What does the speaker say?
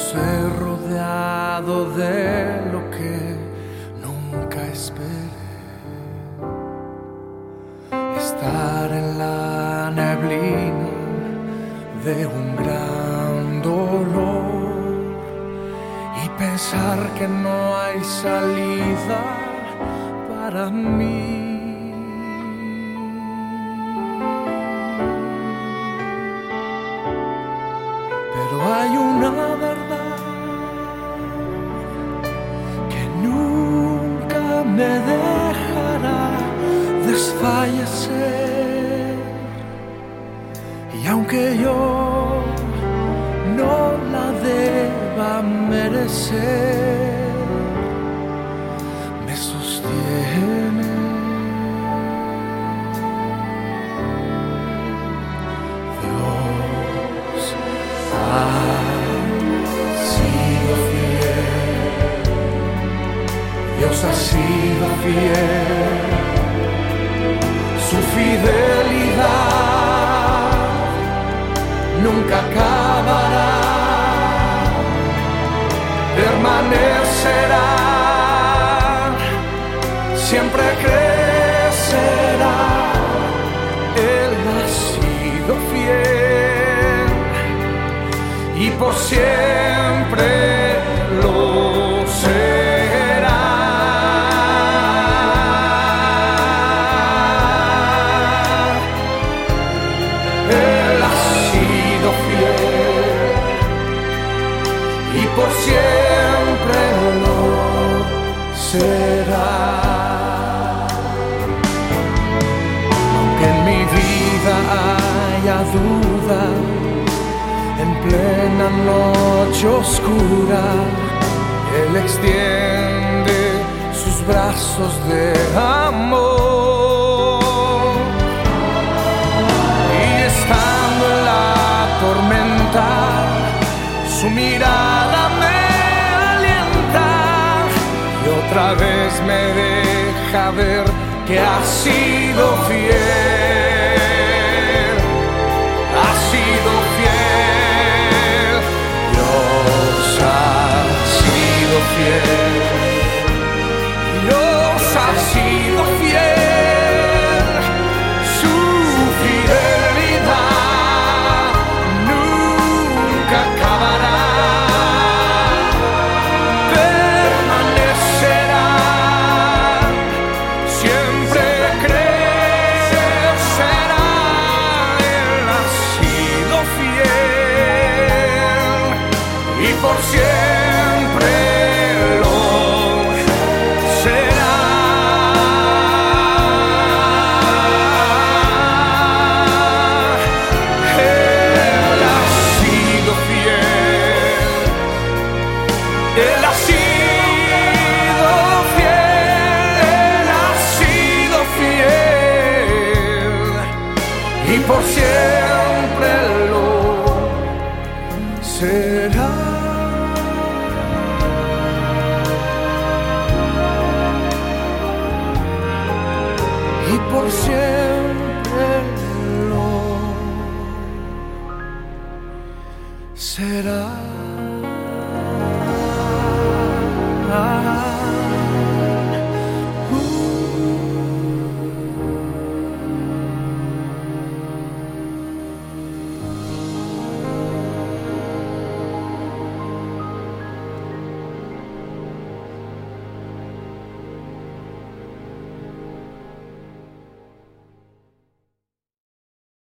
los rodeado de lo que nunca esperé. Estar en la neblina de un gran dolor y pensar que no hay salida para mí. Me dejará desfallecer. Y aunque yo no la deba merecer, sido fiel. Su fidelidad nunca acabará. Permanecerá. Siempre crecerá. Él ha sido fiel y por siempre y por siempre lo será. Aunque en mi vida haya duda, en plena noche oscura, Él extiende sus brazos de amor. Otra vez me deja ver que ha sido fiel. Ha sido fiel. Dios ha sido fiel. Y por siempre lo será.